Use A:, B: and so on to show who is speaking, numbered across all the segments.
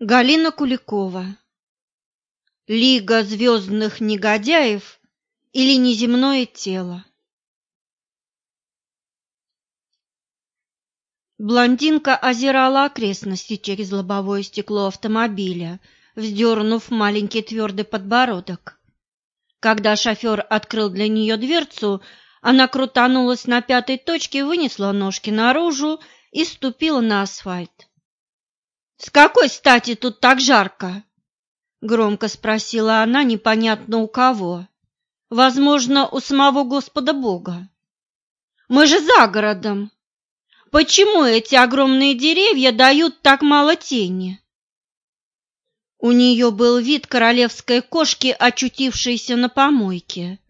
A: Галина Куликова. Лига звездных негодяев или неземное тело. Блондинка озирала окрестности через лобовое стекло автомобиля, вздернув маленький твердый подбородок. Когда шофер открыл для нее дверцу, она крутанулась на пятой точке, вынесла ножки наружу и ступила на асфальт. «С какой стати тут так жарко?» Громко спросила она непонятно у кого. Возможно, у самого Господа Бога. «Мы же за городом. Почему эти огромные деревья дают так мало тени?» У нее был вид королевской кошки, очутившейся на помойке.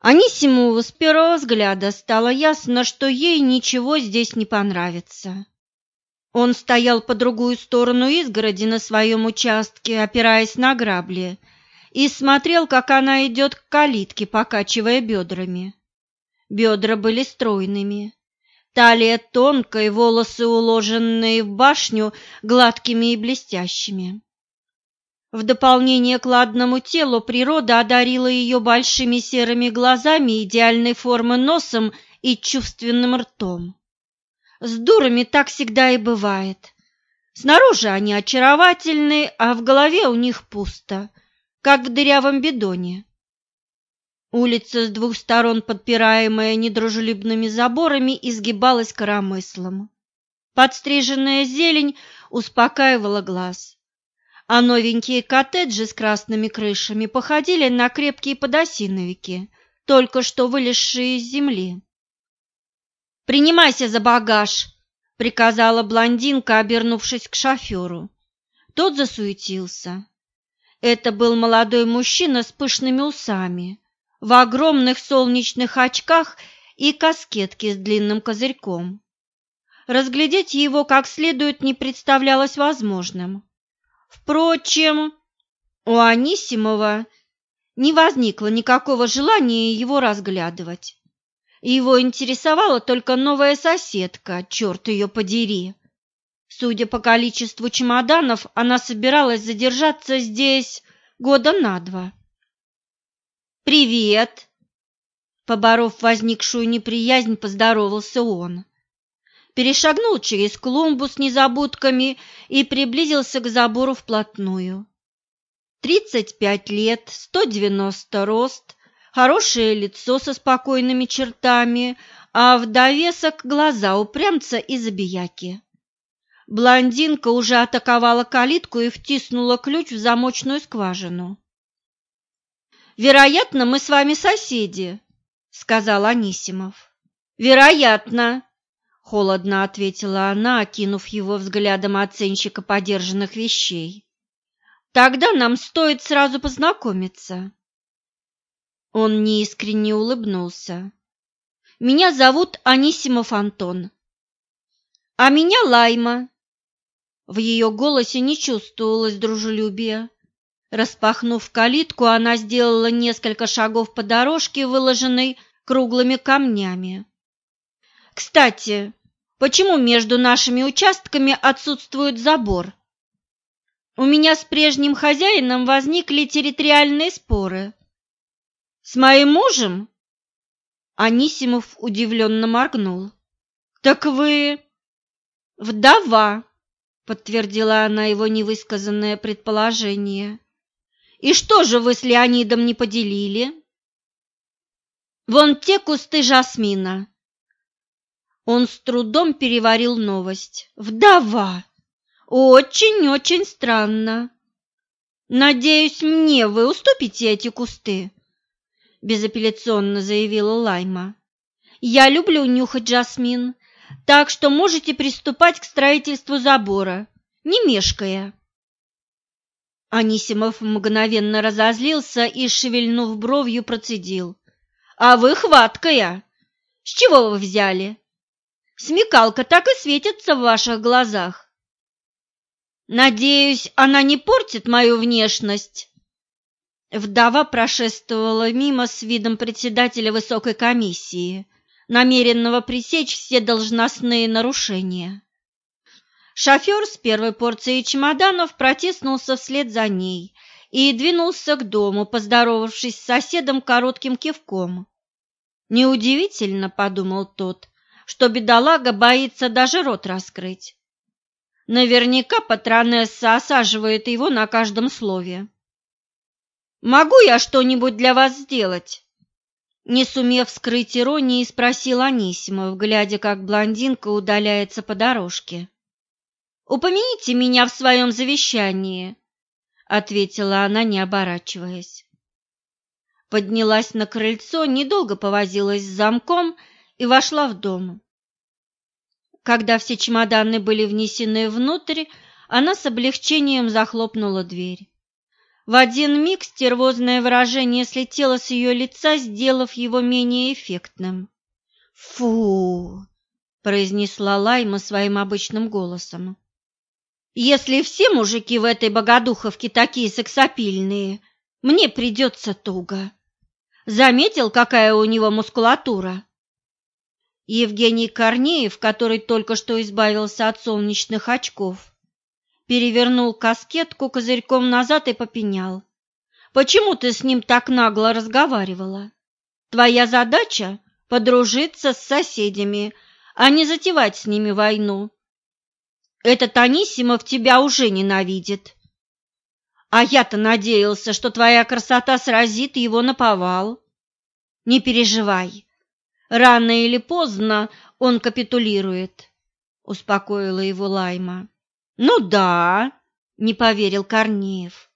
A: Анисимову с первого взгляда стало ясно, что ей ничего здесь не понравится. Он стоял по другую сторону изгороди на своем участке, опираясь на грабли, и смотрел, как она идет к калитке, покачивая бедрами. Бедра были стройными, талия тонкой, волосы, уложенные в башню, гладкими и блестящими. В дополнение к ладному телу природа одарила ее большими серыми глазами, идеальной формы носом и чувственным ртом. С дурами так всегда и бывает. Снаружи они очаровательны, а в голове у них пусто, как в дырявом бидоне. Улица с двух сторон, подпираемая недружелюбными заборами, изгибалась коромыслом. Подстриженная зелень успокаивала глаз, а новенькие коттеджи с красными крышами походили на крепкие подосиновики, только что вылезшие из земли. «Принимайся за багаж!» — приказала блондинка, обернувшись к шоферу. Тот засуетился. Это был молодой мужчина с пышными усами, в огромных солнечных очках и каскетке с длинным козырьком. Разглядеть его как следует не представлялось возможным. Впрочем, у Анисимова не возникло никакого желания его разглядывать. Его интересовала только новая соседка, черт ее подери. Судя по количеству чемоданов, она собиралась задержаться здесь года на два. «Привет!» Поборов возникшую неприязнь, поздоровался он. Перешагнул через клумбу с незабудками и приблизился к забору вплотную. Тридцать пять лет, сто девяносто рост, хорошее лицо со спокойными чертами, а в довесок глаза упрямца и забияки. Блондинка уже атаковала калитку и втиснула ключ в замочную скважину. «Вероятно, мы с вами соседи», — сказал Анисимов. «Вероятно», — холодно ответила она, окинув его взглядом оценщика подержанных вещей. «Тогда нам стоит сразу познакомиться». Он неискренне улыбнулся. «Меня зовут Анисимов Антон». «А меня Лайма». В ее голосе не чувствовалось дружелюбия. Распахнув калитку, она сделала несколько шагов по дорожке, выложенной круглыми камнями. «Кстати, почему между нашими участками отсутствует забор?» «У меня с прежним хозяином возникли территориальные споры». С моим мужем? Анисимов удивленно моргнул. Так вы вдова, подтвердила она его невысказанное предположение. И что же вы с Леонидом не поделили? Вон те кусты жасмина. Он с трудом переварил новость. Вдова. Очень-очень странно. Надеюсь, мне вы уступите эти кусты безапелляционно заявила Лайма. Я люблю нюхать жасмин, так что можете приступать к строительству забора, не мешкая. Анисимов мгновенно разозлился и, шевельнув бровью, процедил. «А вы хваткая! С чего вы взяли? Смекалка так и светится в ваших глазах. Надеюсь, она не портит мою внешность?» Вдова прошествовала мимо с видом председателя высокой комиссии, намеренного пресечь все должностные нарушения. Шофер с первой порцией чемоданов протиснулся вслед за ней и двинулся к дому, поздоровавшись с соседом коротким кивком. Неудивительно, подумал тот, что бедолага боится даже рот раскрыть. Наверняка патронесса осаживает его на каждом слове. «Могу я что-нибудь для вас сделать?» Не сумев скрыть иронии, спросил Анисимов, глядя, как блондинка удаляется по дорожке. «Упомяните меня в своем завещании», — ответила она, не оборачиваясь. Поднялась на крыльцо, недолго повозилась с замком и вошла в дом. Когда все чемоданы были внесены внутрь, она с облегчением захлопнула дверь. В один миг стервозное выражение слетело с ее лица, сделав его менее эффектным. «Фу!» – произнесла Лайма своим обычным голосом. «Если все мужики в этой богодуховке такие сексапильные, мне придется туго. Заметил, какая у него мускулатура?» Евгений Корнеев, который только что избавился от солнечных очков, перевернул каскетку козырьком назад и попенял. «Почему ты с ним так нагло разговаривала? Твоя задача — подружиться с соседями, а не затевать с ними войну. Этот Анисимов тебя уже ненавидит. А я-то надеялся, что твоя красота сразит его на повал. Не переживай, рано или поздно он капитулирует», — успокоила его Лайма. «Ну да», — не поверил Корнеев.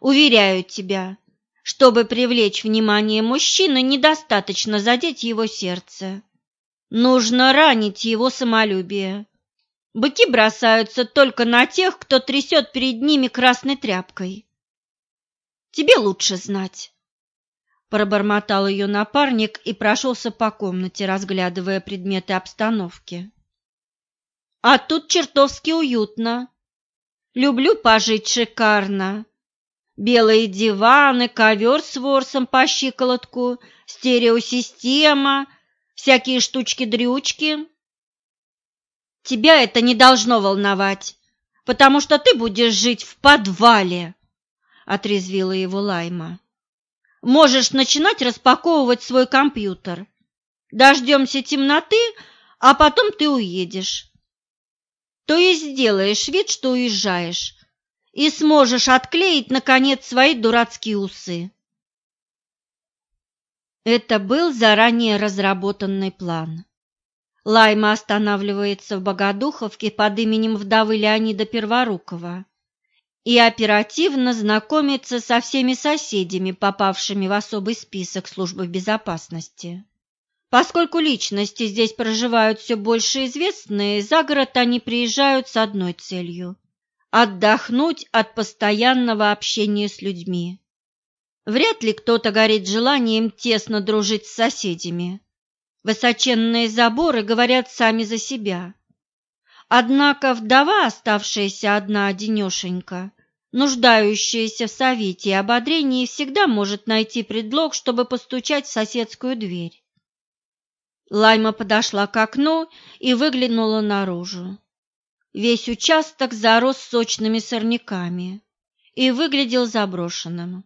A: «Уверяю тебя, чтобы привлечь внимание мужчины, недостаточно задеть его сердце. Нужно ранить его самолюбие. Быки бросаются только на тех, кто трясет перед ними красной тряпкой. Тебе лучше знать». Пробормотал ее напарник и прошелся по комнате, разглядывая предметы обстановки. А тут чертовски уютно. Люблю пожить шикарно. Белые диваны, ковер с ворсом по щиколотку, стереосистема, всякие штучки-дрючки. Тебя это не должно волновать, потому что ты будешь жить в подвале, — отрезвила его Лайма. Можешь начинать распаковывать свой компьютер. Дождемся темноты, а потом ты уедешь. То есть сделаешь вид, что уезжаешь, и сможешь отклеить, наконец, свои дурацкие усы. Это был заранее разработанный план. Лайма останавливается в Богодуховке под именем вдовы Леонида Перворукова и оперативно знакомится со всеми соседями, попавшими в особый список службы безопасности. Поскольку личности здесь проживают все больше известные, за город они приезжают с одной целью – отдохнуть от постоянного общения с людьми. Вряд ли кто-то горит желанием тесно дружить с соседями. Высоченные заборы говорят сами за себя. Однако вдова, оставшаяся одна-одинешенька, нуждающаяся в совете и ободрении, всегда может найти предлог, чтобы постучать в соседскую дверь. Лайма подошла к окну и выглянула наружу. Весь участок зарос сочными сорняками и выглядел заброшенным.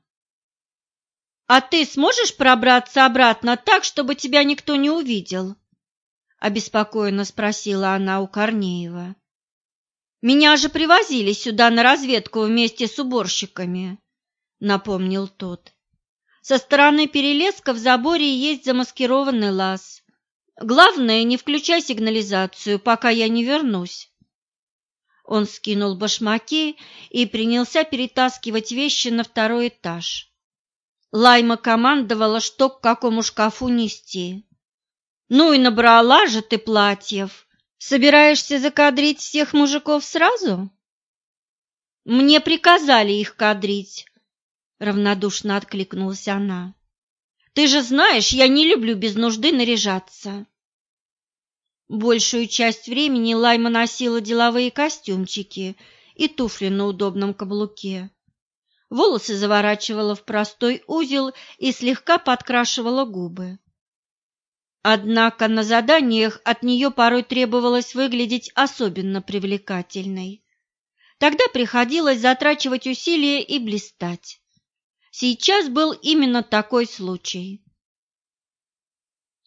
A: «А ты сможешь пробраться обратно так, чтобы тебя никто не увидел?» – обеспокоенно спросила она у Корнеева. «Меня же привозили сюда на разведку вместе с уборщиками», – напомнил тот. «Со стороны перелеска в заборе есть замаскированный лаз. Главное, не включай сигнализацию, пока я не вернусь. Он скинул башмаки и принялся перетаскивать вещи на второй этаж. Лайма командовала, что к какому шкафу нести. «Ну и набрала же ты платьев. Собираешься закадрить всех мужиков сразу?» «Мне приказали их кадрить», — равнодушно откликнулась она. Ты же знаешь, я не люблю без нужды наряжаться. Большую часть времени Лайма носила деловые костюмчики и туфли на удобном каблуке. Волосы заворачивала в простой узел и слегка подкрашивала губы. Однако на заданиях от нее порой требовалось выглядеть особенно привлекательной. Тогда приходилось затрачивать усилия и блистать. Сейчас был именно такой случай.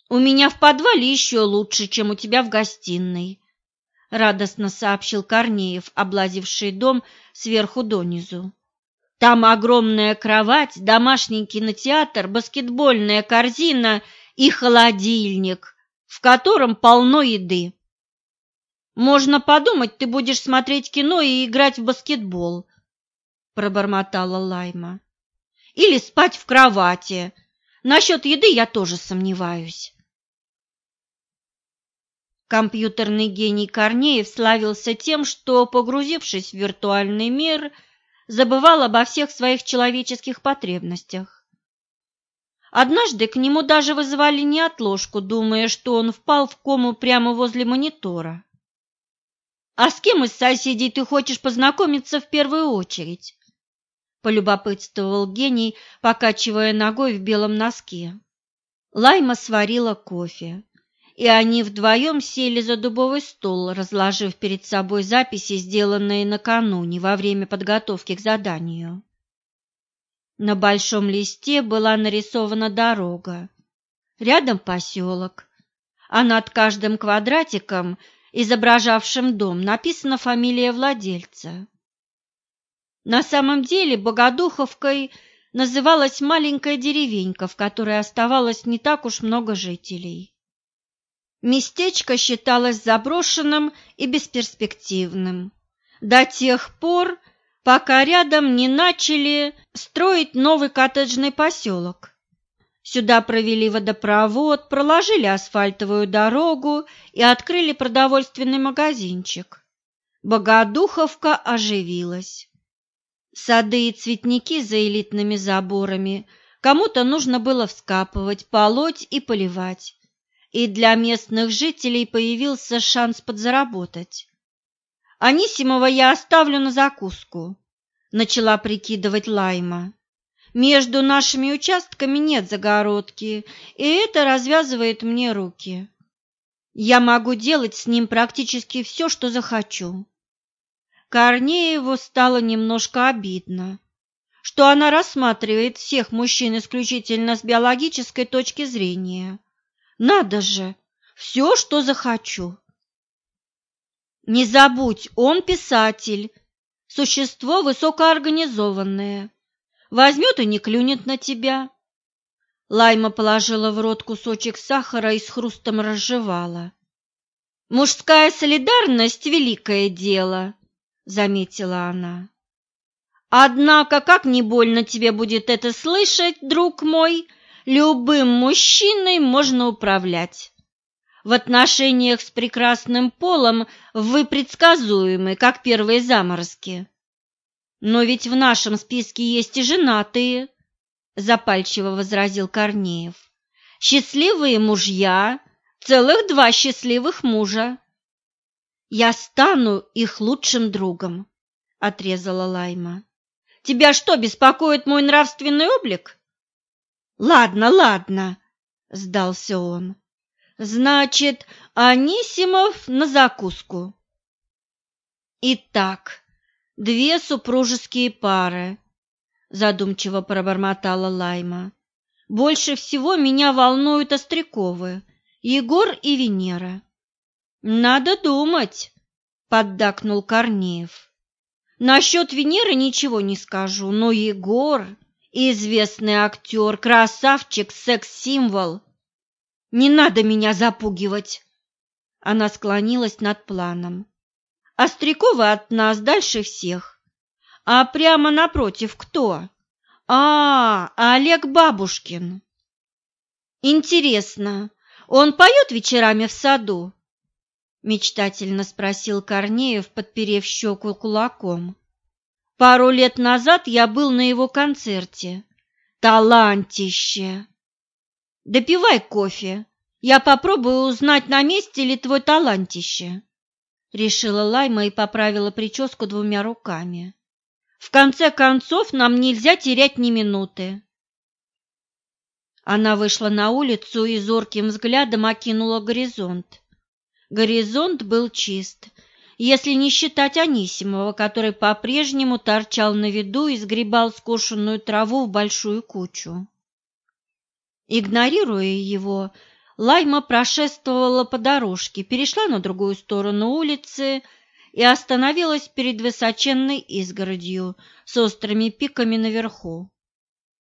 A: «У меня в подвале еще лучше, чем у тебя в гостиной», — радостно сообщил Корнеев, облазивший дом сверху донизу. «Там огромная кровать, домашний кинотеатр, баскетбольная корзина и холодильник, в котором полно еды. Можно подумать, ты будешь смотреть кино и играть в баскетбол, пробормотала Лайма. Или спать в кровати. Насчет еды я тоже сомневаюсь. Компьютерный гений Корнеев славился тем, что, погрузившись в виртуальный мир, забывал обо всех своих человеческих потребностях. Однажды к нему даже вызывали неотложку, думая, что он впал в кому прямо возле монитора. «А с кем из соседей ты хочешь познакомиться в первую очередь?» полюбопытствовал гений, покачивая ногой в белом носке. Лайма сварила кофе, и они вдвоем сели за дубовый стол, разложив перед собой записи, сделанные накануне во время подготовки к заданию. На большом листе была нарисована дорога, рядом поселок, а над каждым квадратиком, изображавшим дом, написана фамилия владельца. На самом деле Богодуховкой называлась маленькая деревенька, в которой оставалось не так уж много жителей. Местечко считалось заброшенным и бесперспективным до тех пор, пока рядом не начали строить новый коттеджный поселок. Сюда провели водопровод, проложили асфальтовую дорогу и открыли продовольственный магазинчик. Богодуховка оживилась. Сады и цветники за элитными заборами кому-то нужно было вскапывать, полоть и поливать. И для местных жителей появился шанс подзаработать. Анисимова я оставлю на закуску, начала прикидывать Лайма. Между нашими участками нет загородки, и это развязывает мне руки. Я могу делать с ним практически все, что захочу. Корнееву стало немножко обидно, что она рассматривает всех мужчин исключительно с биологической точки зрения. Надо же, все, что захочу. Не забудь, он писатель, существо высокоорганизованное. Возьмет и не клюнет на тебя. Лайма положила в рот кусочек сахара и с хрустом разжевала. «Мужская солидарность — великое дело», — заметила она. «Однако, как не больно тебе будет это слышать, друг мой, любым мужчиной можно управлять. В отношениях с прекрасным полом вы предсказуемы, как первые заморозки. Но ведь в нашем списке есть и женатые, запальчиво возразил Корнеев. Счастливые мужья, целых два счастливых мужа. Я стану их лучшим другом, отрезала Лайма. Тебя что, беспокоит мой нравственный облик? Ладно, ладно, сдался он. Значит, Анисимов на закуску. Итак, две супружеские пары, задумчиво пробормотала Лайма. Больше всего меня волнуют Остряковы, Егор и Венера. Надо думать, поддакнул Корнеев. Насчет Венеры ничего не скажу, но Егор, известный актер, красавчик, секс-символ, не надо меня запугивать. Она склонилась над планом. Острякова от нас дальше всех. А прямо напротив кто? А, Олег Бабушкин. Интересно, он поет вечерами в саду? Мечтательно спросил Корнеев, подперев щеку кулаком. Пару лет назад я был на его концерте. Талантище! Допивай кофе. Я попробую узнать, на месте ли твой талантище. Решила Лайма и поправила прическу двумя руками. В конце концов, нам нельзя терять ни минуты. Она вышла на улицу и зорким взглядом окинула горизонт. Горизонт был чист, если не считать Анисимова, который по-прежнему торчал на виду и сгребал скошенную траву в большую кучу. Игнорируя его, Лайма прошествовала по дорожке, перешла на другую сторону улицы и остановилась перед высоченной изгородью с острыми пиками наверху.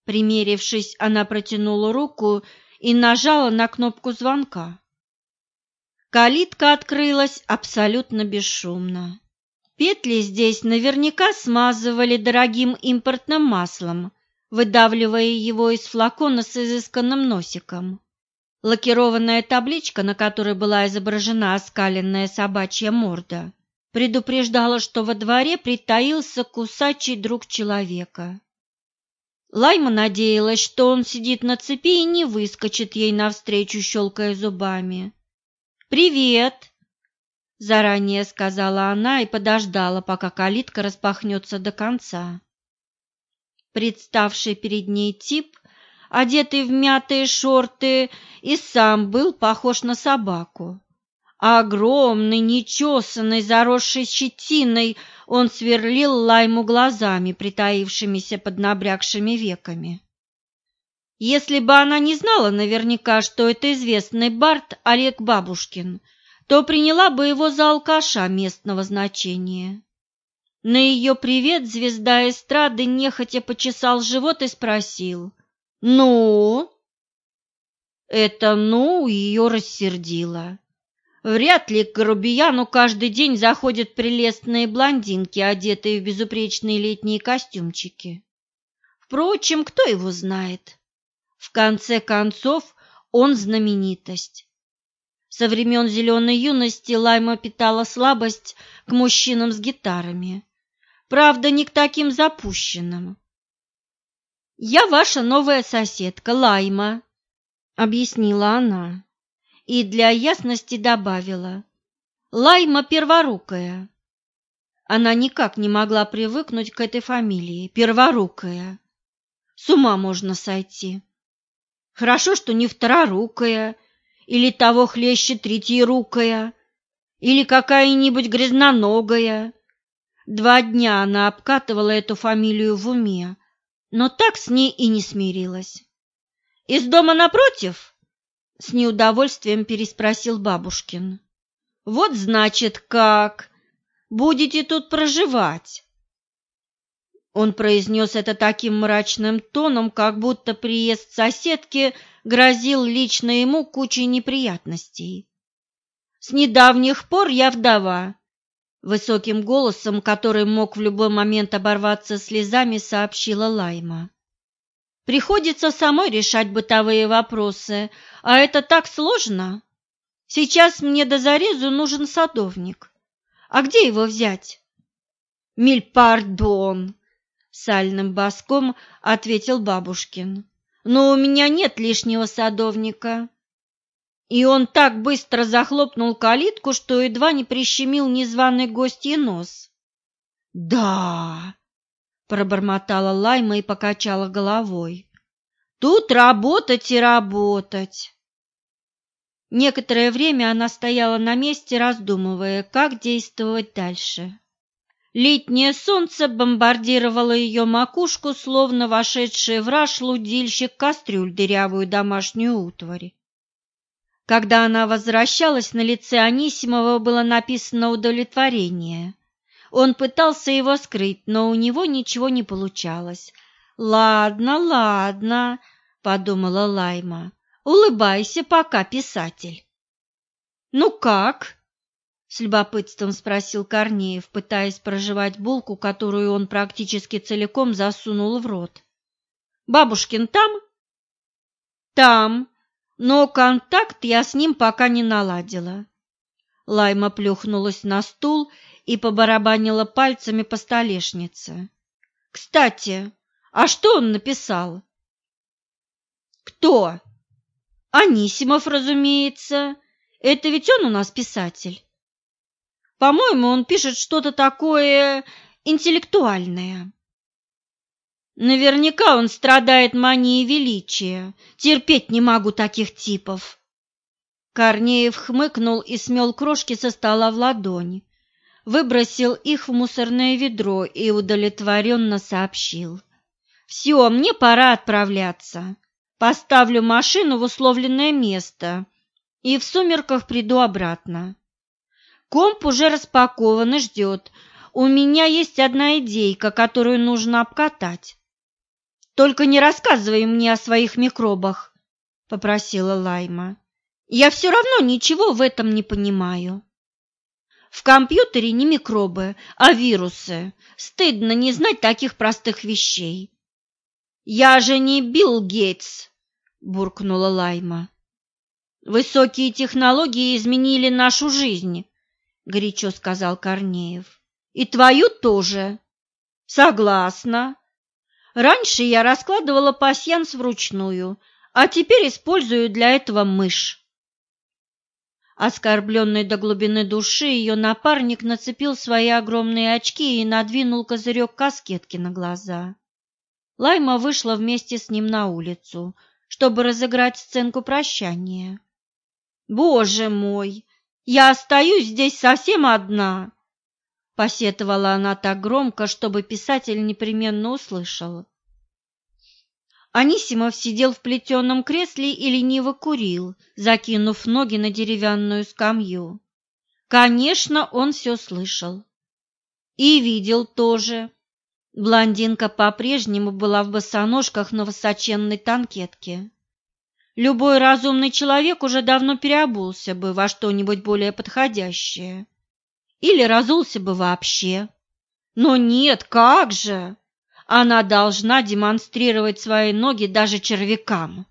A: Примерившись, она протянула руку и нажала на кнопку звонка. Калитка открылась абсолютно бесшумно. Петли здесь наверняка смазывали дорогим импортным маслом, выдавливая его из флакона с изысканным носиком. Лакированная табличка, на которой была изображена оскаленная собачья морда, предупреждала, что во дворе притаился кусачий друг человека. Лайма надеялась, что он сидит на цепи и не выскочит ей навстречу, щелкая зубами. «Привет!» – заранее сказала она и подождала, пока калитка распахнется до конца. Представший перед ней тип, одетый в мятые шорты, и сам был похож на собаку. Огромный, нечесанный, заросший щетиной, он сверлил Лайму глазами, притаившимися под набрякшими веками. Если бы она не знала наверняка, что это известный бард Олег Бабушкин, то приняла бы его за алкаша местного значения. На ее привет звезда эстрады нехотя почесал живот и спросил «Ну?» Это «ну» ее рассердило. Вряд ли к грубияну каждый день заходят прелестные блондинки, одетые в безупречные летние костюмчики. Впрочем, кто его знает? В конце концов, он знаменитость. Со времен зеленой юности Лайма питала слабость к мужчинам с гитарами. Правда, не к таким запущенным. «Я ваша новая соседка, Лайма», — объяснила она. И для ясности добавила. «Лайма перворукая». Она никак не могла привыкнуть к этой фамилии, перворукая. С ума можно сойти. Хорошо, что не второрукая, или того хлеще третьерукая, или какая-нибудь грязноногая. Два дня она обкатывала эту фамилию в уме, но так с ней и не смирилась. «Из дома напротив?» — с неудовольствием переспросил бабушкин. «Вот значит как! Будете тут проживать!» Он произнес это таким мрачным тоном, как будто приезд соседки грозил лично ему кучей неприятностей. «С недавних пор я вдова», — высоким голосом, который мог в любой момент оборваться слезами, сообщила Лайма. «Приходится самой решать бытовые вопросы, а это так сложно. Сейчас мне до зарезу нужен садовник. А где его взять?» «Миль пардон!» Сальным баском ответил бабушкин. Но у меня нет лишнего садовника. И он так быстро захлопнул калитку, что едва не прищемил незваный гостья нос. Да, пробормотала Лайма и покачала головой. Тут работать и работать. Некоторое время она стояла на месте, раздумывая, как действовать дальше. Летнее солнце бомбардировало ее макушку, словно вошедший в раж лудильщик кастрюль дырявую домашнюю утварь. Когда она возвращалась, на лице Анисимова было написано удовлетворение. Он пытался его скрыть, но у него ничего не получалось. «Ладно, ладно», — подумала Лайма, — «улыбайся пока, писатель». «Ну как?» С любопытством спросил Корнеев, пытаясь проживать булку, которую он практически целиком засунул в рот. «Бабушкин там?» «Там, но контакт я с ним пока не наладила». Лайма плюхнулась на стул и побарабанила пальцами по столешнице. «Кстати, а что он написал?» «Кто?» «Анисимов, разумеется. Это ведь он у нас писатель». По-моему, он пишет что-то такое интеллектуальное. Наверняка он страдает манией величия. Терпеть не могу таких типов. Корнеев хмыкнул и смел крошки со стола в ладонь, выбросил их в мусорное ведро и удовлетворенно сообщил. «Все, мне пора отправляться. Поставлю машину в условленное место и в сумерках приду обратно. Комп уже распакован и ждет. У меня есть одна идейка, которую нужно обкатать. Только не рассказывай мне о своих микробах, попросила Лайма. Я все равно ничего в этом не понимаю. В компьютере не микробы, а вирусы. Стыдно не знать таких простых вещей. Я же не Билл Гейтс, буркнула Лайма. Высокие технологии изменили нашу жизнь, горячо сказал Корнеев. И твою тоже. Согласна. Раньше я раскладывала пасьянс вручную, а теперь использую для этого мышь. Оскорбленный до глубины души, ее напарник нацепил свои огромные очки и надвинул козырек каскетки на глаза. Лайма вышла вместе с ним на улицу, чтобы разыграть сценку прощания. «Боже мой, я остаюсь здесь совсем одна!» Посетовала она так громко, чтобы писатель непременно услышал. Анисимов сидел в плетеном кресле и лениво курил, закинув ноги на деревянную скамью. Конечно, он все слышал. И видел тоже. Блондинка по-прежнему была в босоножках на высоченной танкетке. Любой разумный человек уже давно переобулся бы во что-нибудь более подходящее или разулся бы вообще. Но нет, как же! Она должна демонстрировать свои ноги даже червякам.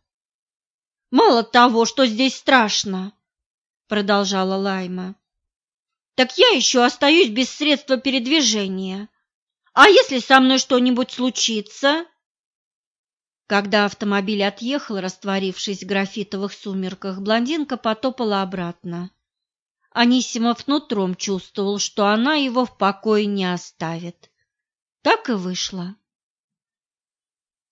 A: Мало того, что здесь страшно, продолжала Лайма, так я еще остаюсь без средства передвижения. А если со мной что-нибудь случится? Когда автомобиль отъехал, растворившись в графитовых сумерках, блондинка потопала обратно. Анисимов нутром чувствовал, что она его в покое не оставит. Так и вышло.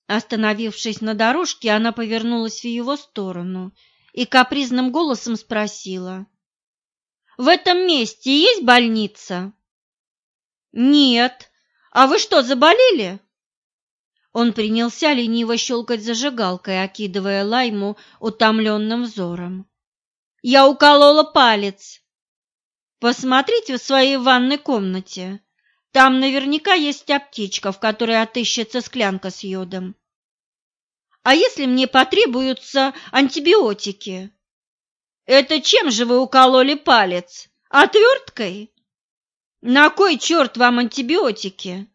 A: Остановившись на дорожке, она повернулась в его сторону и капризным голосом спросила. «В этом месте есть больница?» «Нет. А вы что, заболели?» Он принялся лениво щелкать зажигалкой, окидывая Лайму утомленным взором. «Я уколола палец. Посмотрите в своей ванной комнате. Там наверняка есть аптечка, в которой отыщется склянка с йодом. А если мне потребуются антибиотики? Это чем же вы укололи палец? Отверткой? На кой черт вам антибиотики?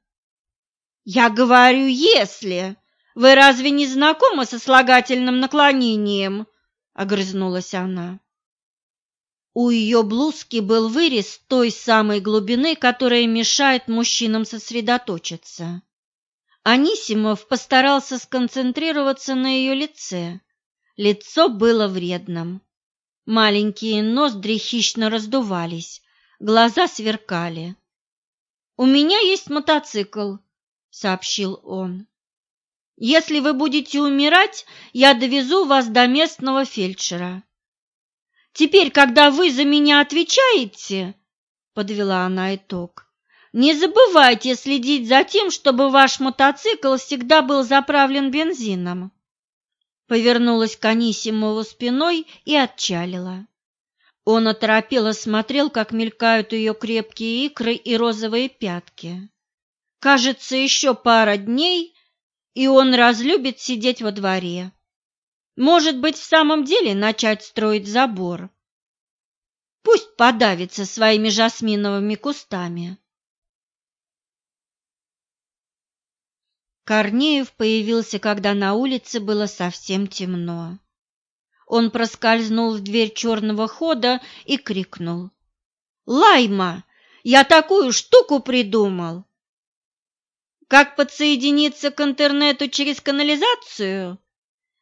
A: Я говорю, если. Вы разве не знакомы со слагательным наклонением? Огрызнулась она. У ее блузки был вырез той самой глубины, которая мешает мужчинам сосредоточиться. Анисимов постарался сконцентрироваться на ее лице. Лицо было вредным. Маленькие ноздри хищно раздувались, глаза сверкали. «У меня есть мотоцикл», — сообщил он. «Если вы будете умирать, я довезу вас до местного фельдшера. Теперь, когда вы за меня отвечаете, подвела она итог. Не забывайте следить за тем, чтобы ваш мотоцикл всегда был заправлен бензином. Повернулась к Анисимову спиной и отчалила. Он оторопело смотрел, как мелькают ее крепкие икры и розовые пятки. Кажется, еще пара дней, и он разлюбит сидеть во дворе. Может быть, в самом деле начать строить забор. Пусть подавится своими жасминовыми кустами. Корнеев появился, когда на улице было совсем темно. Он проскользнул в дверь черного хода и крикнул. «Лайма, я такую штуку придумал!» «Как подсоединиться к интернету через канализацию?»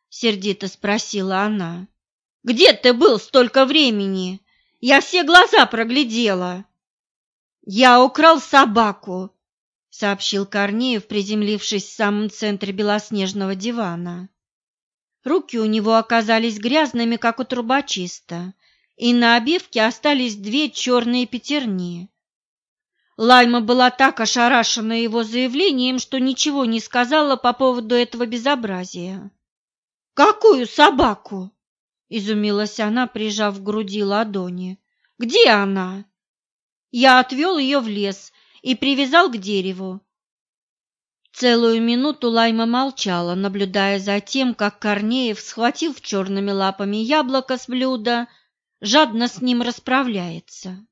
A: сердито спросила она. Где ты был столько времени? Я все глаза проглядела. Я украл собаку, сообщил Корнеев, приземлившись в самом центре белоснежного дивана. Руки у него оказались грязными, как у трубочиста, и на обивке остались две черные пятерни. Лайма была так ошарашена его заявлением, что ничего не сказала по поводу этого безобразия. «Какую собаку?» – изумилась она, прижав к груди ладони. «Где она?» Я отвел ее в лес и привязал к дереву. Целую минуту Лайма молчала, наблюдая за тем, как Корнеев, схватив черными лапами яблоко с блюда, жадно с ним расправляется.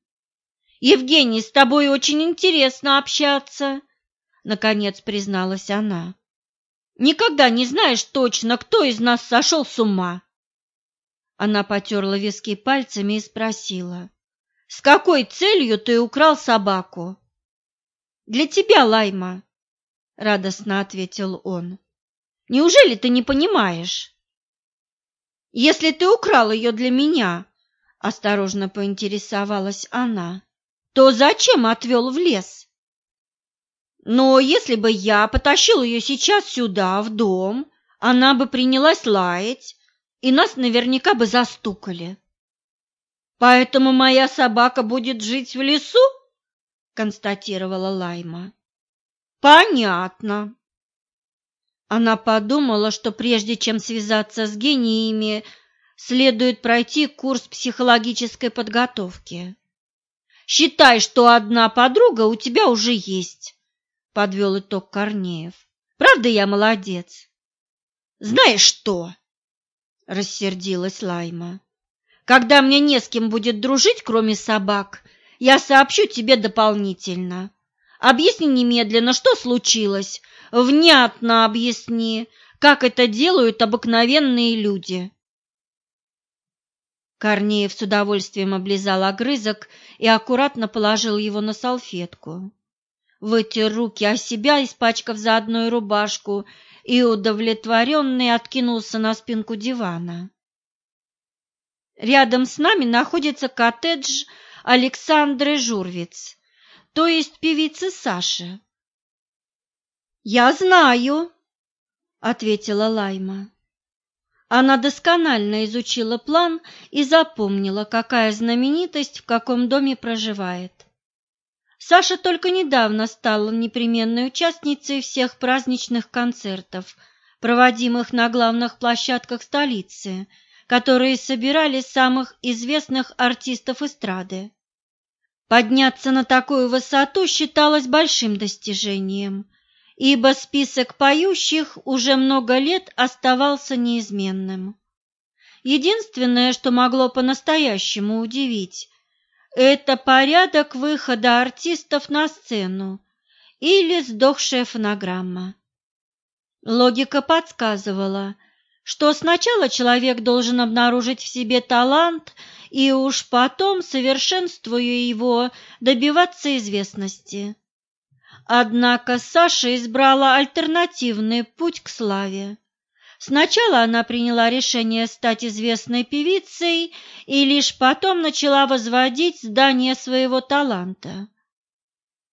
A: «Евгений, с тобой очень интересно общаться», — наконец призналась она. «Никогда не знаешь точно, кто из нас сошел с ума». Она потерла виски пальцами и спросила. «С какой целью ты украл собаку?» «Для тебя, Лайма», — радостно ответил он. «Неужели ты не понимаешь?» «Если ты украл ее для меня», — осторожно поинтересовалась она, то зачем отвел в лес? Но если бы я потащил ее сейчас сюда, в дом, она бы принялась лаять, и нас наверняка бы застукали. Поэтому моя собака будет жить в лесу? констатировала Лайма. Понятно. Она подумала, что прежде чем связаться с гениями, следует пройти курс психологической подготовки. Считай, что одна подруга у тебя уже есть, подвел итог Корнеев. Правда, я молодец. Знаешь что? рассердилась Лайма. Когда мне не с кем будет дружить, кроме собак, я сообщу тебе дополнительно. Объясни немедленно, что случилось. Внятно объясни, как это делают обыкновенные люди. Корнеев с удовольствием облизал огрызок и аккуратно положил его на салфетку. Вытер руки о себя, испачкав заодно и рубашку, и удовлетворенный откинулся на спинку дивана. Рядом с нами находится коттедж Александры Журвиц, то есть певицы Саши. «Я знаю», — ответила Лайма. Она досконально изучила план и запомнила, какая знаменитость в каком доме проживает. Саша только недавно стала непременной участницей всех праздничных концертов, проводимых на главных площадках столицы, которые собирали самых известных артистов эстрады. Подняться на такую высоту считалось большим достижением, ибо список поющих уже много лет оставался неизменным. Единственное, что могло по-настоящему удивить, это порядок выхода артистов на сцену или сдохшая фонограмма. Логика подсказывала, что сначала человек должен обнаружить в себе талант и уж потом, совершенствуя его, добиваться известности. Однако Саша избрала альтернативный путь к славе. Сначала она приняла решение стать известной певицей и лишь потом начала возводить здание своего таланта.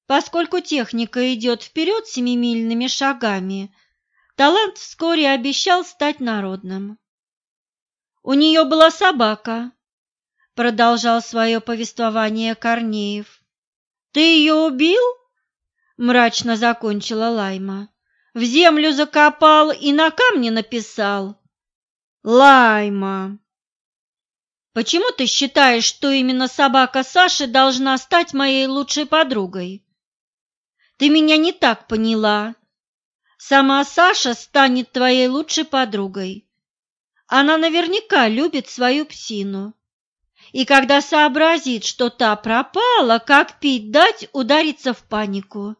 A: Поскольку техника идет вперед семимильными шагами, талант вскоре обещал стать народным. У нее была собака, продолжал свое повествование Корнеев. Ты ее убил? Мрачно закончила Лайма. В землю закопал и на камне написал. Лайма. Почему ты считаешь, что именно собака Саши должна стать моей лучшей подругой? Ты меня не так поняла. Сама Саша станет твоей лучшей подругой. Она наверняка любит свою псину. И когда сообразит, что та пропала, как пить дать, ударится в панику.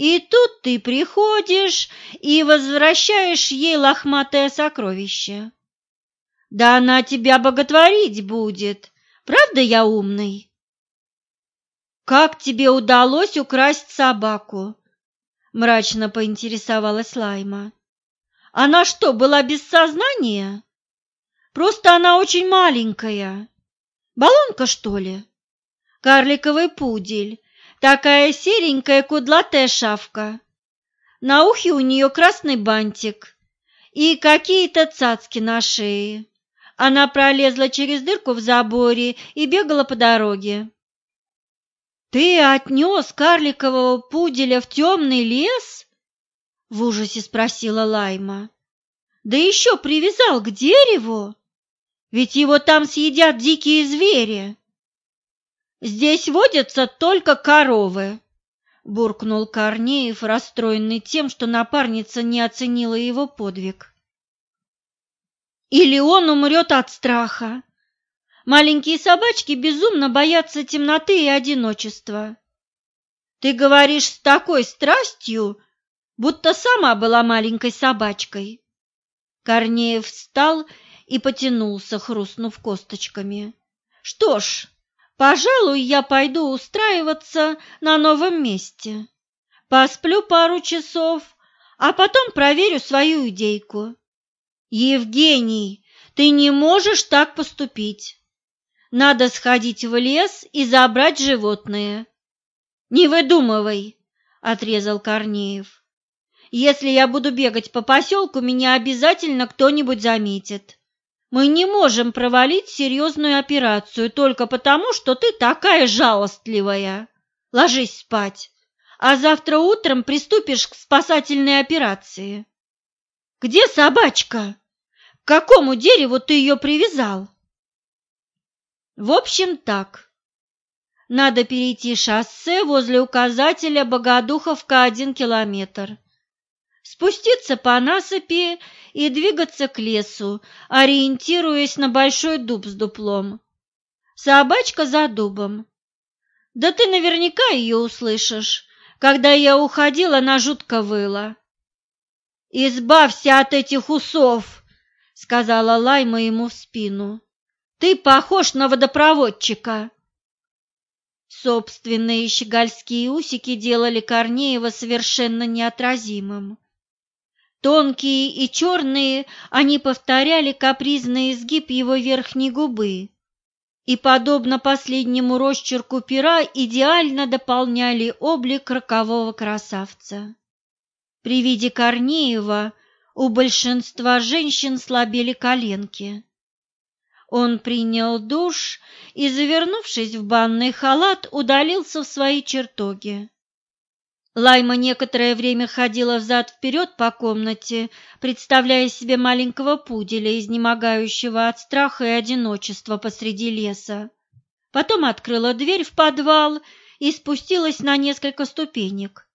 A: И тут ты приходишь и возвращаешь ей лохматое сокровище. Да она тебя боготворить будет, правда я умный? Как тебе удалось украсть собаку? Мрачно поинтересовалась Лайма. Она что, была без сознания? Просто она очень маленькая. Балонка, что ли? Карликовый пудель Такая серенькая кудлатая шавка. На ухе у нее красный бантик и какие-то цацки на шее. Она пролезла через дырку в заборе и бегала по дороге. «Ты отнес карликового пуделя в темный лес?» — в ужасе спросила Лайма. «Да еще привязал к дереву? Ведь его там съедят дикие звери!» «Здесь водятся только коровы», — буркнул Корнеев, расстроенный тем, что напарница не оценила его подвиг. «Или он умрет от страха, Маленькие собачки безумно боятся темноты и одиночества. Ты говоришь с такой страстью, будто сама была маленькой собачкой. Корнеев встал и потянулся, хрустнув косточками. Что ж, пожалуй, я пойду устраиваться на новом месте. Посплю пару часов, а потом проверю свою идейку. Евгений, ты не можешь так поступить. Надо сходить в лес и забрать животное. Не выдумывай, отрезал Корнеев. Если я буду бегать по поселку, меня обязательно кто-нибудь заметит. Мы не можем провалить серьезную операцию только потому, что ты такая жалостливая. Ложись спать, а завтра утром приступишь к спасательной операции. Где собачка? К какому дереву ты ее привязал? В общем, так. Надо перейти шоссе возле указателя Богодуховка один километр. Спуститься по насыпи и двигаться к лесу, ориентируясь на большой дуб с дуплом. Собачка за дубом. Да ты наверняка ее услышишь. Когда я уходила, она жутко выла. «Избавься от этих усов!» — сказала Лайма ему в спину. Ты похож на водопроводчика. Собственные щегольские усики делали Корнеева совершенно неотразимым. Тонкие и черные, они повторяли капризный изгиб его верхней губы и, подобно последнему росчерку пера, идеально дополняли облик рокового красавца. При виде Корнеева у большинства женщин слабели коленки. Он принял душ и, завернувшись в банный халат, удалился в свои чертоги. Лайма некоторое время ходила взад-вперед по комнате, представляя себе маленького пуделя, изнемогающего от страха и одиночества посреди леса. Потом открыла дверь в подвал и спустилась на несколько ступенек.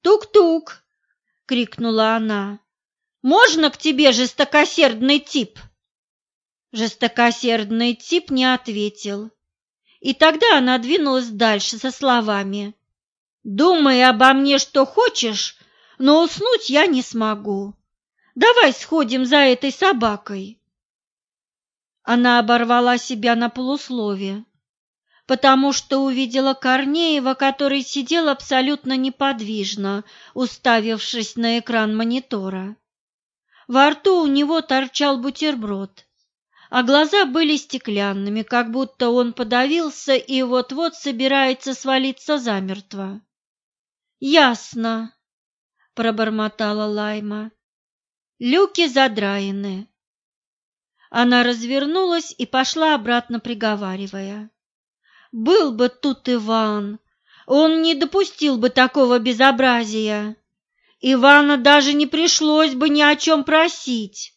A: «Тук-тук!» — крикнула она. «Можно к тебе, жестокосердный тип?» Жестокосердный тип не ответил. И тогда она двинулась дальше со словами. «Думай обо мне, что хочешь, но уснуть я не смогу. Давай сходим за этой собакой». Она оборвала себя на полуслове, потому что увидела Корнеева, который сидел абсолютно неподвижно, уставившись на экран монитора. Во рту у него торчал бутерброд а глаза были стеклянными, как будто он подавился и вот-вот собирается свалиться замертво. «Ясно», — пробормотала Лайма. «Люки задраены». Она развернулась и пошла обратно, приговаривая. «Был бы тут Иван, он не допустил бы такого безобразия. Ивана даже не пришлось бы ни о чем просить».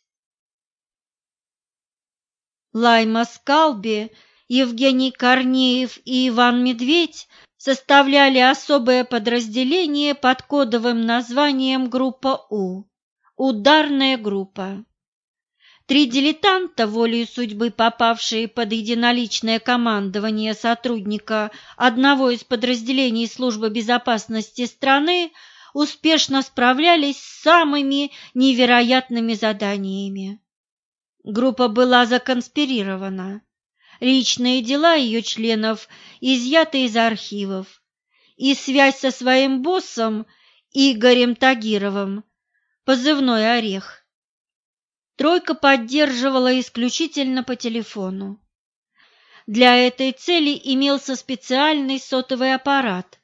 A: Лайма Скалби, Евгений Корнеев и Иван Медведь составляли особое подразделение под кодовым названием «Группа У» – ударная группа. Три дилетанта, волею судьбы попавшие под единоличное командование сотрудника одного из подразделений службы безопасности страны, успешно справлялись с самыми невероятными заданиями. Группа была законспирирована. Личные дела ее членов изъяты из архивов, и связь со своим боссом Игорем Тагировым, позывной «Орех». Тройка поддерживала исключительно по телефону. Для этой цели имелся специальный сотовый аппарат,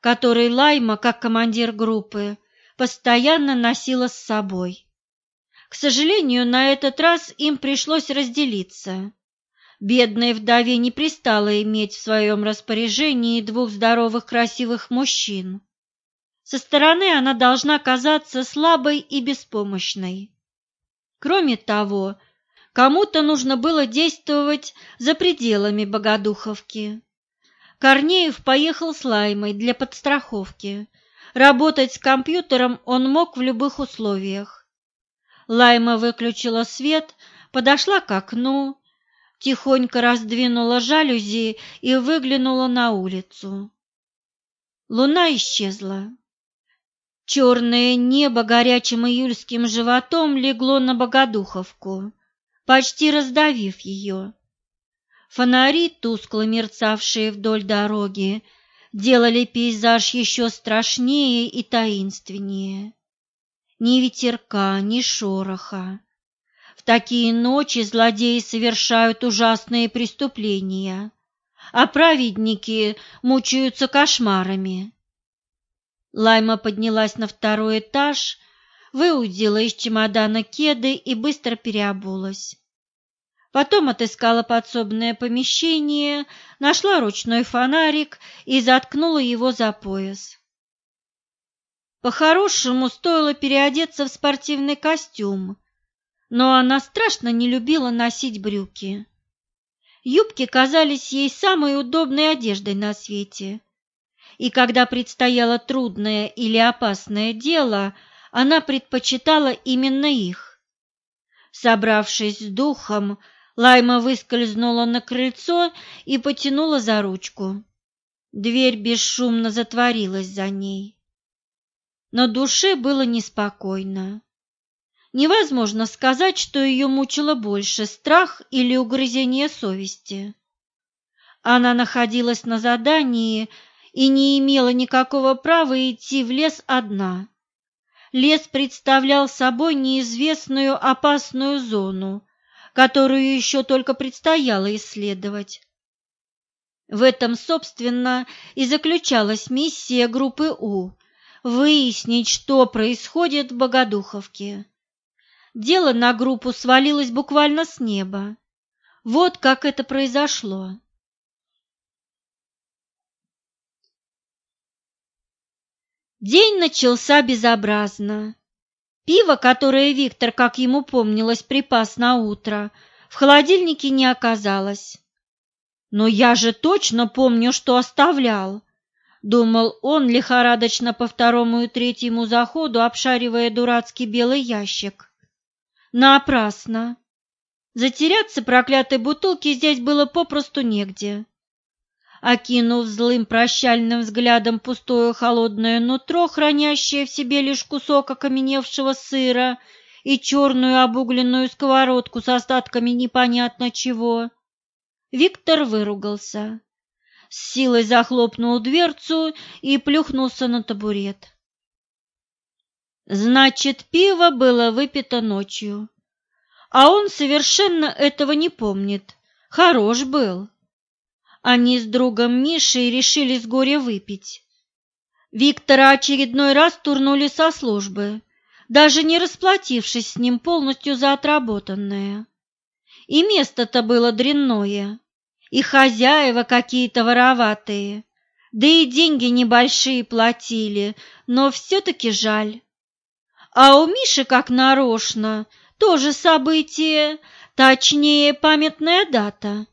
A: который Лайма, как командир группы, постоянно носила с собой. К сожалению, на этот раз им пришлось разделиться. Бедной вдове не пристало иметь в своем распоряжении двух здоровых красивых мужчин. Со стороны она должна казаться слабой и беспомощной. Кроме того, кому-то нужно было действовать за пределами Богодуховки. Корнеев поехал с Лаймой для подстраховки. Работать с компьютером он мог в любых условиях. Лайма выключила свет, подошла к окну, тихонько раздвинула жалюзи и выглянула на улицу. Луна исчезла. Черное небо горячим июльским животом легло на Богодуховку, почти раздавив ее. Фонари, тускло мерцавшие вдоль дороги, делали пейзаж еще страшнее и таинственнее. Ни ветерка, ни шороха. Такие ночи злодеи совершают ужасные преступления, а праведники мучаются кошмарами. Лайма поднялась на второй этаж, выудила из чемодана кеды и быстро переобулась. Потом отыскала подсобное помещение, нашла ручной фонарик и заткнула его за пояс. По-хорошему стоило переодеться в спортивный костюм, но она страшно не любила носить брюки. Юбки казались ей самой удобной одеждой на свете и когда предстояло трудное или опасное дело, она предпочитала именно их. Собравшись с духом, Лайма выскользнула на крыльцо и потянула за ручку. Дверь бесшумно затворилась за ней. На душе было неспокойно. Невозможно сказать, что ее мучило больше страх или угрызение совести. Она находилась на задании и не имела никакого права идти в лес одна. Лес представлял собой неизвестную опасную зону, которую еще только предстояло исследовать. В этом, собственно, и заключалась миссия группы У – выяснить, что происходит в Богодуховке. Дело на группу свалилось буквально с неба. Вот как это произошло. День начался безобразно. Пиво, которое Виктор, как ему помнилось, припас на утро, в холодильнике не оказалось. «Но я же точно помню, что оставлял», — думал он лихорадочно по второму и третьему заходу, обшаривая дурацкий белый ящик. Напрасно. Затеряться проклятой бутылки здесь было попросту негде. Окинув злым прощальным взглядом пустое холодное нутро, хранящее в себе лишь кусок окаменевшего сыра и черную обугленную сковородку с остатками непонятно чего, Виктор выругался, с силой захлопнул дверцу и плюхнулся на табурет. Значит, пиво было выпито ночью, а он совершенно этого не помнит. Хорош был. Они с другом Мишей решили с горя выпить. Виктора очередной раз турнули со службы, даже не расплатившись с ним полностью за отработанное. И место-то было дрянное, и хозяева какие-то вороватые, да и деньги небольшие платили, но все-таки жаль. А у Миши, как нарочно, тоже событие, точнее памятная дата.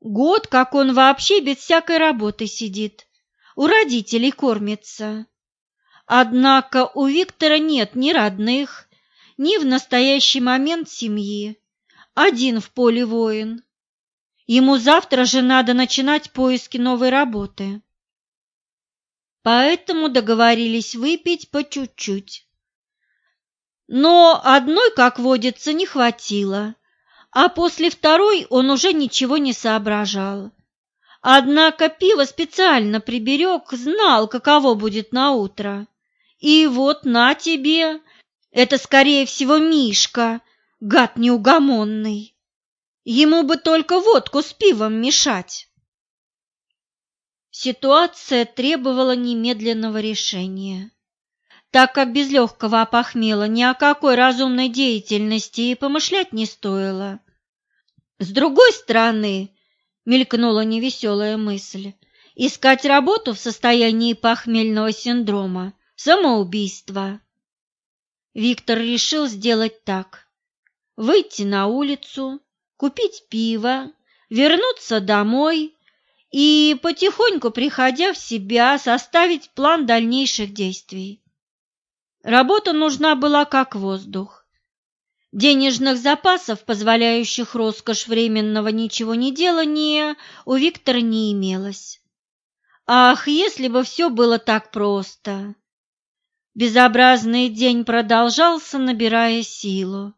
A: Год, как он вообще без всякой работы сидит, у родителей кормится. Однако у Виктора нет ни родных, ни в настоящий момент семьи. Один в поле воин. Ему завтра же надо начинать поиски новой работы. Поэтому договорились выпить по чуть-чуть. Но одной, как водится, не хватило а после второй он уже ничего не соображал. Однако пиво специально приберег, знал, каково будет на утро. И вот на тебе, это, скорее всего, Мишка, гад неугомонный. Ему бы только водку с пивом мешать. Ситуация требовала немедленного решения. Так как без легкого опохмела ни о какой разумной деятельности и помышлять не стоило. С другой стороны, мелькнула невеселая мысль, искать работу в состоянии похмельного синдрома – самоубийство. Виктор решил сделать так. Выйти на улицу, купить пиво, вернуться домой и, потихоньку приходя в себя, составить план дальнейших действий. Работа нужна была как воздух. Денежных запасов, позволяющих роскошь временного ничего не делания, у Виктора не имелось. Ах, если бы все было так просто! Безобразный день продолжался, набирая силу.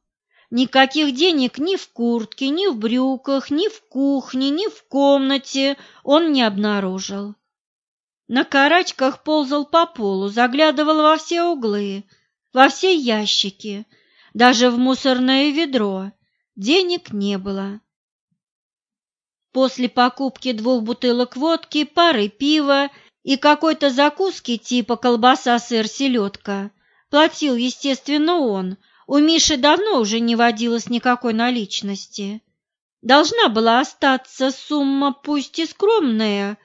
A: Никаких денег ни в куртке, ни в брюках, ни в кухне, ни в комнате он не обнаружил. На карачках ползал по полу, заглядывал во все углы, во все ящики, даже в мусорное ведро. Денег не было. После покупки двух бутылок водки, пары пива и какой-то закуски типа колбаса, сыр, селедка, платил, естественно, он. У Миши давно уже не водилось никакой наличности. Должна была остаться сумма, пусть и скромная,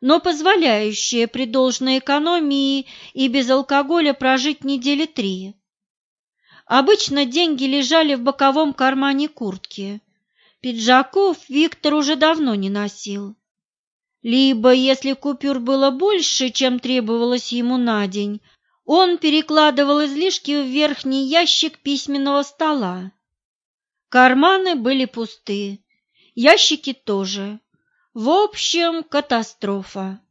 A: но позволяющая при должной экономии и без алкоголя прожить недели три. Обычно деньги лежали в боковом кармане куртки. Пиджаков Виктор уже давно не носил. Либо, если купюр было больше, чем требовалось ему на день, он перекладывал излишки в верхний ящик письменного стола. Карманы были пусты, ящики тоже. В общем, катастрофа.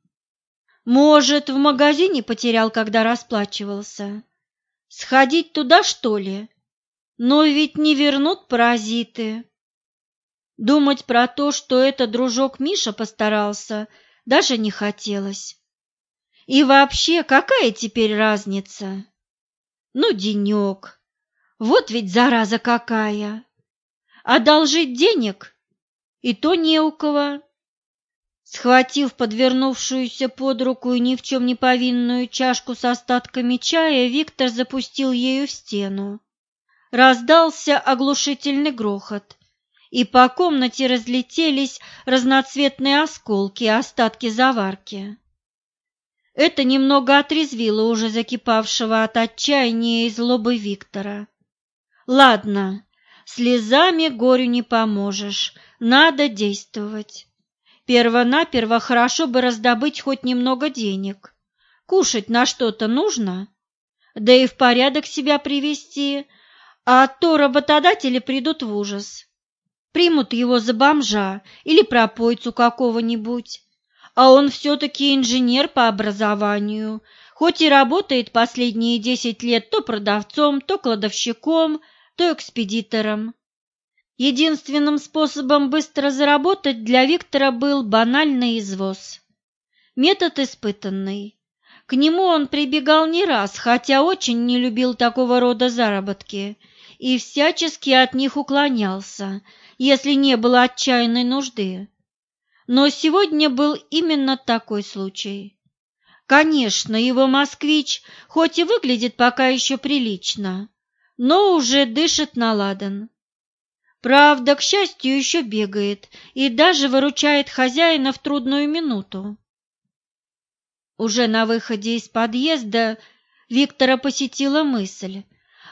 A: Может, в магазине потерял, когда расплачивался. Сходить туда, что ли? Но ведь не вернут паразиты. Думать про то, что это дружок Миша постарался, даже не хотелось. И вообще, какая теперь разница? Ну, денек. Вот ведь зараза какая. Одолжить денег? И то не у кого. Схватив подвернувшуюся под руку и ни в чем не повинную чашку с остатками чая, Виктор запустил ею в стену. Раздался оглушительный грохот, и по комнате разлетелись разноцветные осколки и остатки заварки. Это немного отрезвило уже закипавшего от отчаяния и злобы Виктора. «Ладно, слезами горю не поможешь, надо действовать». Перво-наперво хорошо бы раздобыть хоть немного денег. Кушать на что-то нужно, да и в порядок себя привести, а то работодатели придут в ужас. Примут его за бомжа или пропойцу какого-нибудь. А он все-таки инженер по образованию, хоть и работает последние десять лет то продавцом, то кладовщиком, то экспедитором. Единственным способом быстро заработать для Виктора был банальный извоз. Метод испытанный. К нему он прибегал не раз, хотя очень не любил такого рода заработки и всячески от них уклонялся, если не было отчаянной нужды. Но сегодня был именно такой случай. Конечно, его москвич хоть и выглядит пока еще прилично, но уже дышит на ладан. Правда, к счастью, еще бегает и даже выручает хозяина в трудную минуту. Уже на выходе из подъезда Виктора посетила мысль,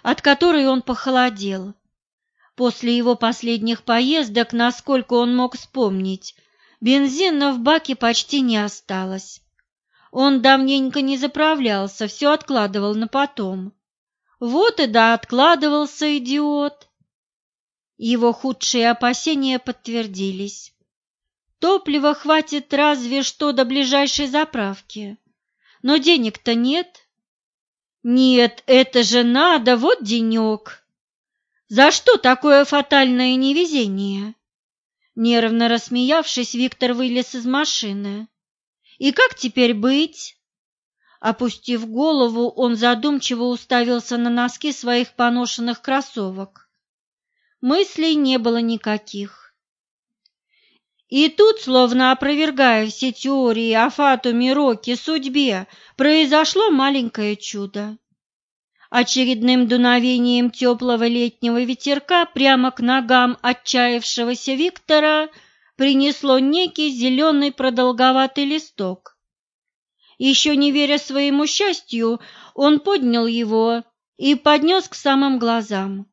A: от которой он похолодел. После его последних поездок, насколько он мог вспомнить, бензина в баке почти не осталось. Он давненько не заправлялся, все откладывал на потом. Вот и да откладывался идиот. Его худшие опасения подтвердились. Топлива хватит разве что до ближайшей заправки. Но денег-то нет. Нет, это же надо, вот денек. За что такое фатальное невезение? Нервно рассмеявшись, Виктор вылез из машины. И как теперь быть? Опустив голову, он задумчиво уставился на носки своих поношенных кроссовок. Мыслей не было никаких. И тут, словно опровергая все теории о фатуме, роке, судьбе, произошло маленькое чудо. Очередным дуновением теплого летнего ветерка прямо к ногам отчаявшегося Виктора принесло некий зеленый продолговатый листок. Еще не веря своему счастью, он поднял его и поднес к самым глазам.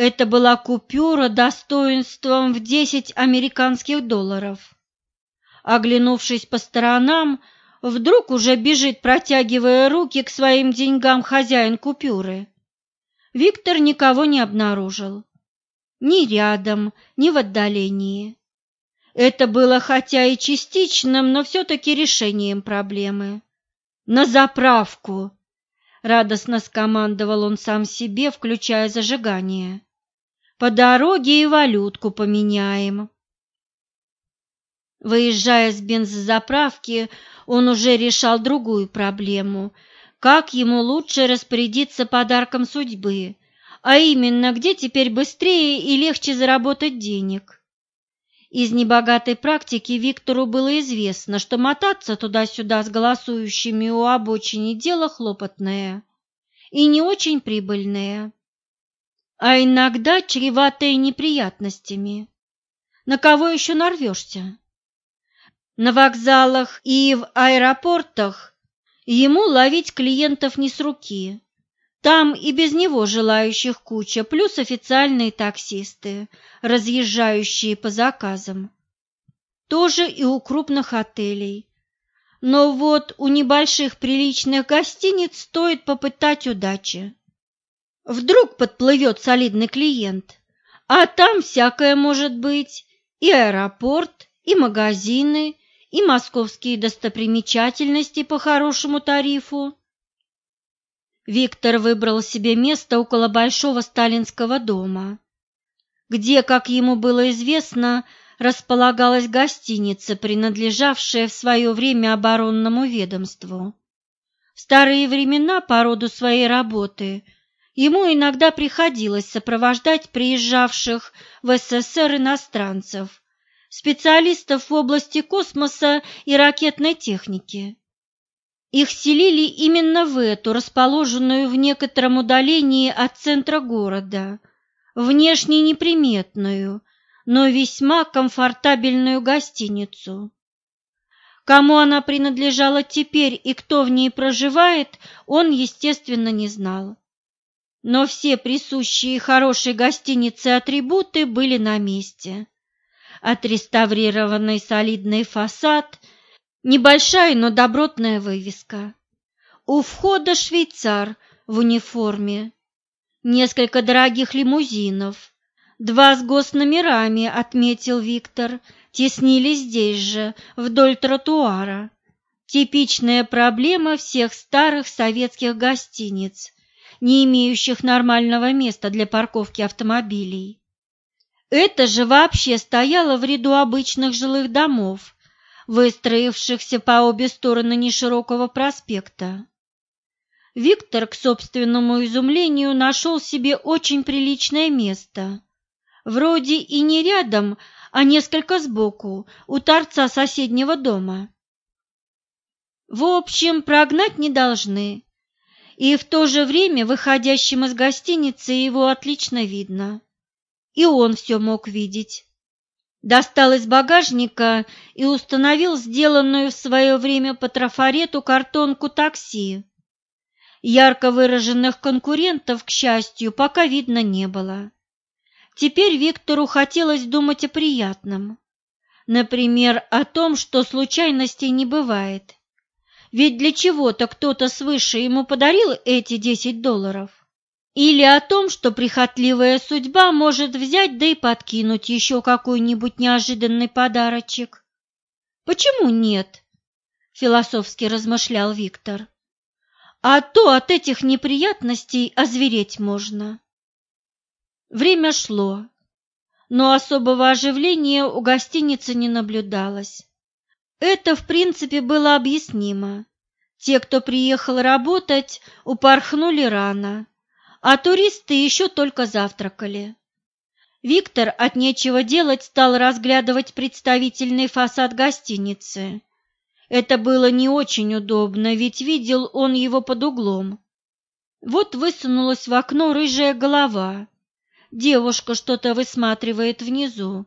A: Это была купюра достоинством в десять американских долларов. Оглянувшись по сторонам, вдруг уже бежит, протягивая руки к своим деньгам хозяин купюры. Виктор никого не обнаружил. Ни рядом, ни в отдалении. Это было хотя и частичным, но все-таки решением проблемы. «На заправку!» — радостно скомандовал он сам себе, включая зажигание. По дороге и валютку поменяем. Выезжая с бензозаправки, он уже решал другую проблему – как ему лучше распорядиться подарком судьбы, а именно, где теперь быстрее и легче заработать денег. Из небогатой практики Виктору было известно, что мотаться туда-сюда с голосующими у обочины дело хлопотное и не очень прибыльное а иногда чреватые неприятностями. На кого еще нарвешься? На вокзалах и в аэропортах ему ловить клиентов не с руки. Там и без него желающих куча, плюс официальные таксисты, разъезжающие по заказам. Тоже и у крупных отелей. Но вот у небольших приличных гостиниц стоит попытать удачи. Вдруг подплывет солидный клиент, а там всякое может быть, и аэропорт, и магазины, и московские достопримечательности по хорошему тарифу. Виктор выбрал себе место около большого сталинского дома, где, как ему было известно, располагалась гостиница, принадлежавшая в свое время оборонному ведомству. В старые времена по роду своей работы – Ему иногда приходилось сопровождать приезжавших в СССР иностранцев, специалистов в области космоса и ракетной техники. Их селили именно в эту, расположенную в некотором удалении от центра города, внешне неприметную, но весьма комфортабельную гостиницу. Кому она принадлежала теперь и кто в ней проживает, он, естественно, не знал но все присущие хорошей гостинице атрибуты были на месте. Отреставрированный солидный фасад, небольшая, но добротная вывеска. У входа швейцар в униформе, несколько дорогих лимузинов, два с госномерами, отметил Виктор, теснились здесь же, вдоль тротуара. Типичная проблема всех старых советских гостиниц – не имеющих нормального места для парковки автомобилей. Это же вообще стояло в ряду обычных жилых домов, выстроившихся по обе стороны неширокого проспекта. Виктор, к собственному изумлению, нашел себе очень приличное место. Вроде и не рядом, а несколько сбоку, у торца соседнего дома. В общем, прогнать не должны, и в то же время выходящим из гостиницы его отлично видно. И он все мог видеть. Достал из багажника и установил сделанную в свое время по трафарету картонку такси. Ярко выраженных конкурентов, к счастью, пока видно не было. Теперь Виктору хотелось думать о приятном. Например, о том, что случайностей не бывает ведь для чего-то кто-то свыше ему подарил эти десять долларов. Или о том, что прихотливая судьба может взять да и подкинуть еще какой-нибудь неожиданный подарочек. Почему нет? Философски размышлял Виктор. А то от этих неприятностей озвереть можно. Время шло, но особого оживления у гостиницы не наблюдалось. Это, в принципе, было объяснимо. Те, кто приехал работать, упорхнули рано, а туристы еще только завтракали. Виктор от нечего делать стал разглядывать представительный фасад гостиницы. Это было не очень удобно, ведь видел он его под углом. Вот высунулась в окно рыжая голова. Девушка что-то высматривает внизу.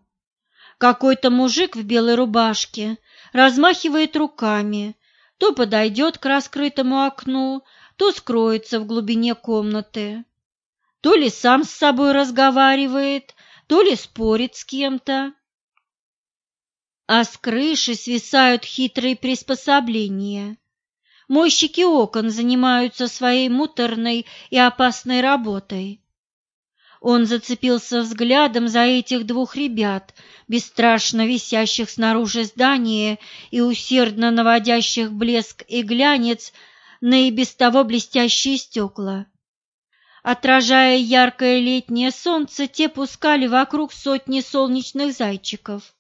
A: Какой-то мужик в белой рубашке размахивает руками, то подойдет к раскрытому окну, то скроется в глубине комнаты. То ли сам с собой разговаривает, то ли спорит с кем-то. А с крыши свисают хитрые приспособления. Мойщики окон занимаются своей муторной и опасной работой. Он зацепился взглядом за этих двух ребят, бесстрашно висящих снаружи здания и усердно наводящих блеск и глянец на и без того блестящие стекла. Отражая яркое летнее солнце, те пускали вокруг сотни солнечных зайчиков.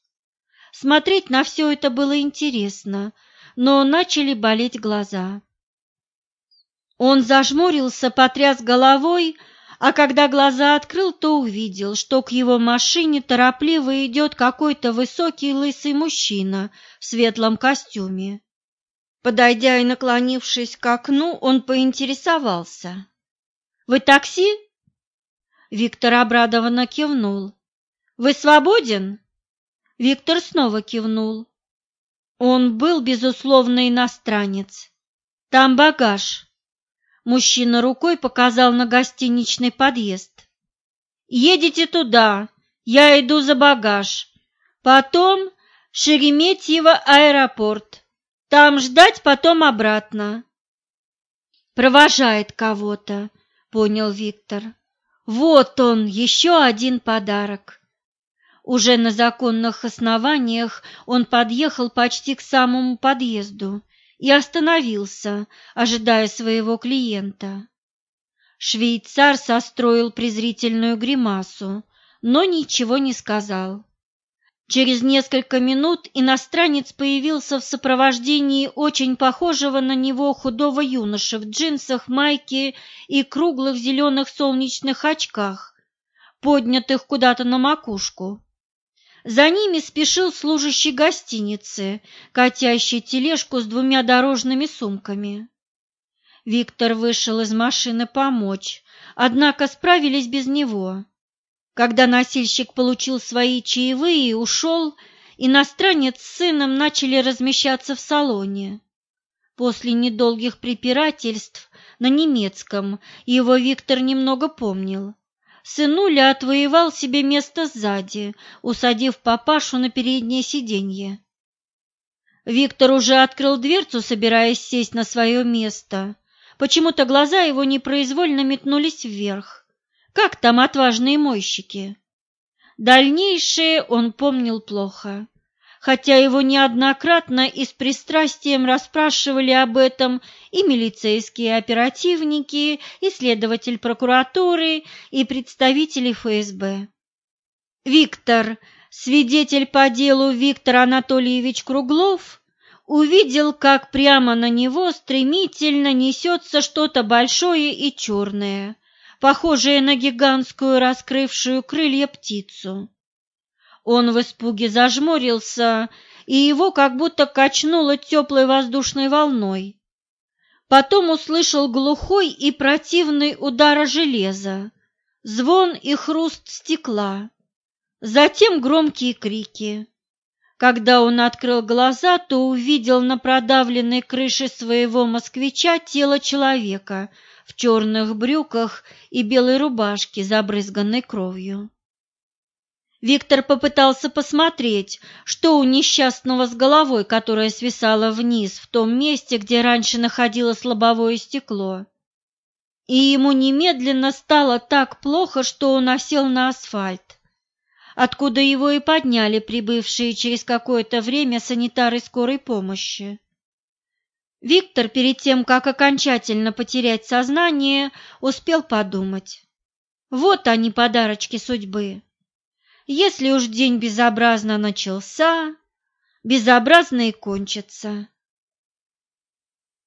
A: Смотреть на все это было интересно, но начали болеть глаза. Он зажмурился, потряс головой, а когда глаза открыл, то увидел, что к его машине торопливо идет какой-то высокий лысый мужчина в светлом костюме. Подойдя и наклонившись к окну, он поинтересовался. Вы такси?» Виктор обрадованно кивнул. «Вы свободен?» Виктор снова кивнул. Он был, безусловно, иностранец. «Там багаж». Мужчина рукой показал на гостиничный подъезд. «Едете туда, я иду за багаж. Потом Шереметьево аэропорт. Там ждать, потом обратно». Провожает кого-то, понял Виктор. Вот он, еще один подарок. Уже на законных основаниях он подъехал почти к самому подъезду и остановился, ожидая своего клиента. Швейцар состроил презрительную гримасу, но ничего не сказал. Через несколько минут иностранец появился в сопровождении очень похожего на него худого юноши в джинсах, майке и круглых зеленых солнечных очках, поднятых куда-то на макушку. За ними спешил служащий гостиницы, катящий тележку с двумя дорожными сумками. Виктор вышел из машины помочь, однако справились без него. Когда носильщик получил свои чаевые и ушел, иностранец с сыном начали размещаться в салоне. После недолгих препирательств на немецком его Виктор немного помнил. Сынуля отвоевал себе место сзади, усадив папашу на переднее сиденье. Виктор уже открыл дверцу, собираясь сесть на свое место. Почему-то глаза его непроизвольно метнулись вверх. Как там отважные мойщики? Дальнейшее он помнил плохо, хотя его неоднократно и с пристрастием расспрашивали об этом и милицейские оперативники, и следователь прокуратуры, и представители ФСБ. Виктор, свидетель по делу Виктор Анатольевич Круглов, увидел, как прямо на него стремительно несется что-то большое и черное похожее на гигантскую раскрывшую крылья птицу. Он в испуге зажмурился, и его как будто качнуло теплой воздушной волной. Потом услышал глухой и противный удар железа, звон и хруст стекла, затем громкие крики. Когда он открыл глаза, то увидел на продавленной крыше своего москвича тело человека в черных брюках и белой рубашке, забрызганной кровью. Виктор попытался посмотреть, что у несчастного с головой, которая свисала вниз в том месте, где раньше находилось лобовое стекло. И ему немедленно стало так плохо, что он осел на асфальт, откуда его и подняли прибывшие через какое-то время санитары скорой помощи. Виктор перед тем, как окончательно потерять сознание, успел подумать. Вот они, подарочки судьбы. Если уж день безобразно начался, безобразно и кончится.